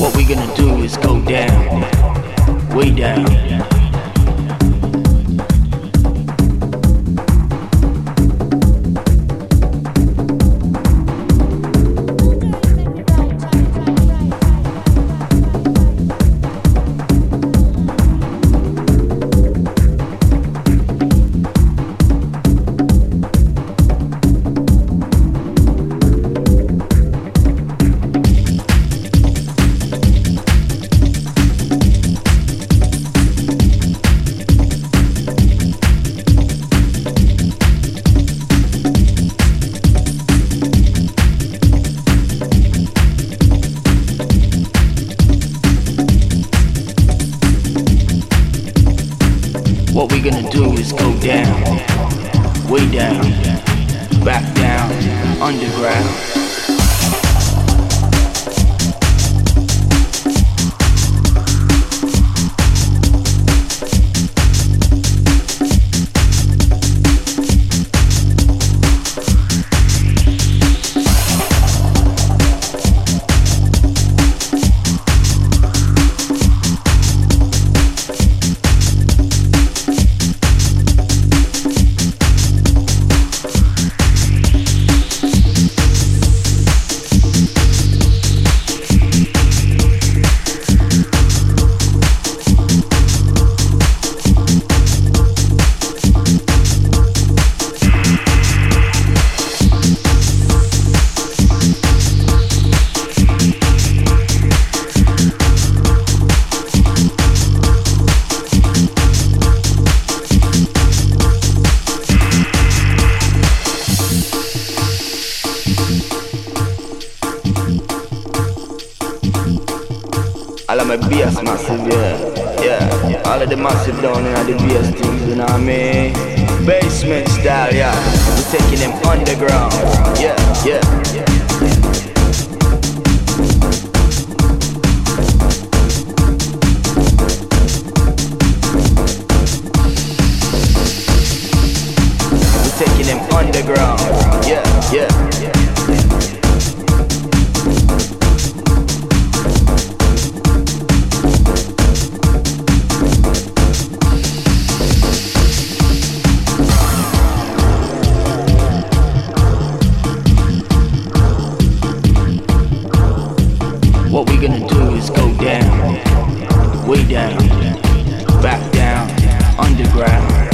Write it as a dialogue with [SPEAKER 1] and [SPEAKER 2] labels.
[SPEAKER 1] What we gonna do is go down, way down. What we gonna do is go down, way down, back down, underground. All of my bass massive, yeah. Yeah. All of the massive down in the bass things, you know what I mean? Basement style, yeah. We're taking them underground. Yeah, yeah. We're taking them underground. Yeah, yeah. What we gonna do is go down, way down, back down, underground.